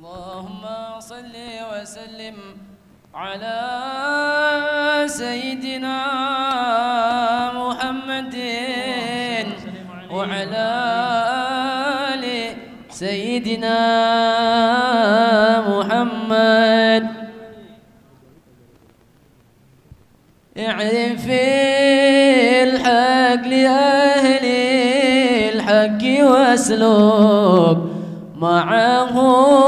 اللهم صل وسلم على سيدنا محمد وعلى آل سيدنا محمد. اعرف الحق لأهل الحق واسلك معهم.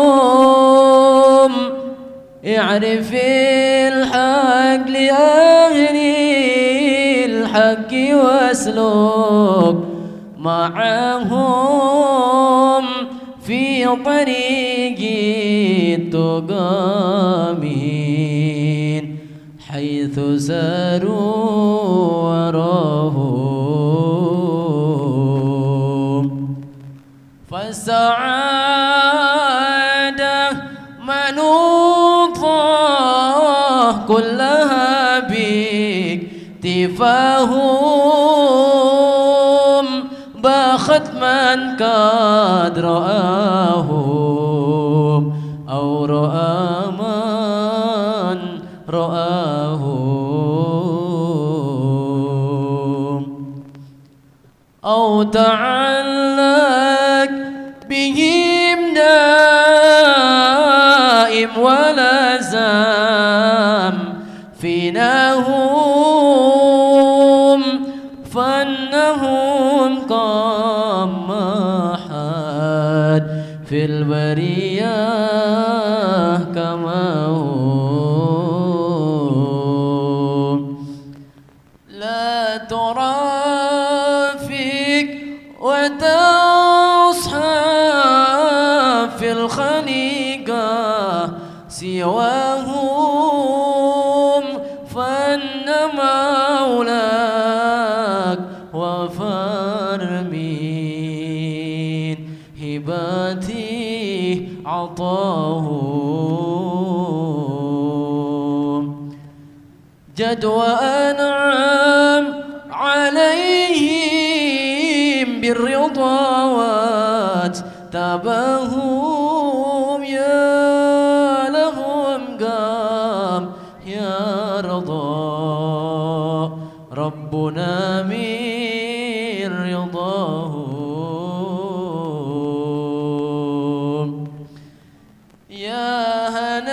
اعرف الحق لأهل الحق واسلك معهم في طريق التقامين حيث ساروا وراهم فالسعادة منوطة كلها باكتفاهم باخت من قد رآهم أو من رآهم أو تعلق بهم دائم ولا زام. فيناهم فانهم قام حد في البرية كما هم وتصحى في الخليقة سواهم فأن مولاك وفر من هباتي عطاهم جد وأنعم عليهم بالرضوات تابهم يا لهم قام. يا رضا ربنا من رضاهم. يا هناهم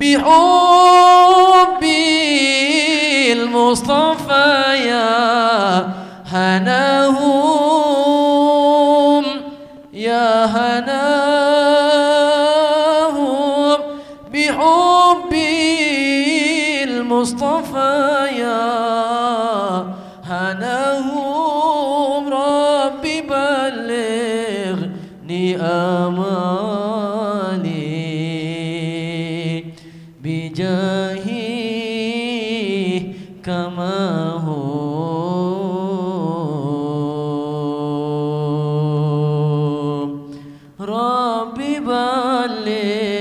بحب المصطفى يا هناهم يا هناهم. بحب المصطفى يا هناهم ربي بلغني آمالي كما هو. ربي بلغني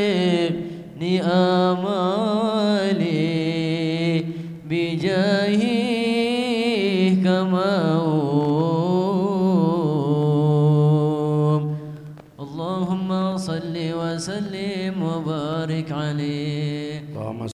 أمالي بجاهي كما هو. اللهم صل وسلم وبارك عليه.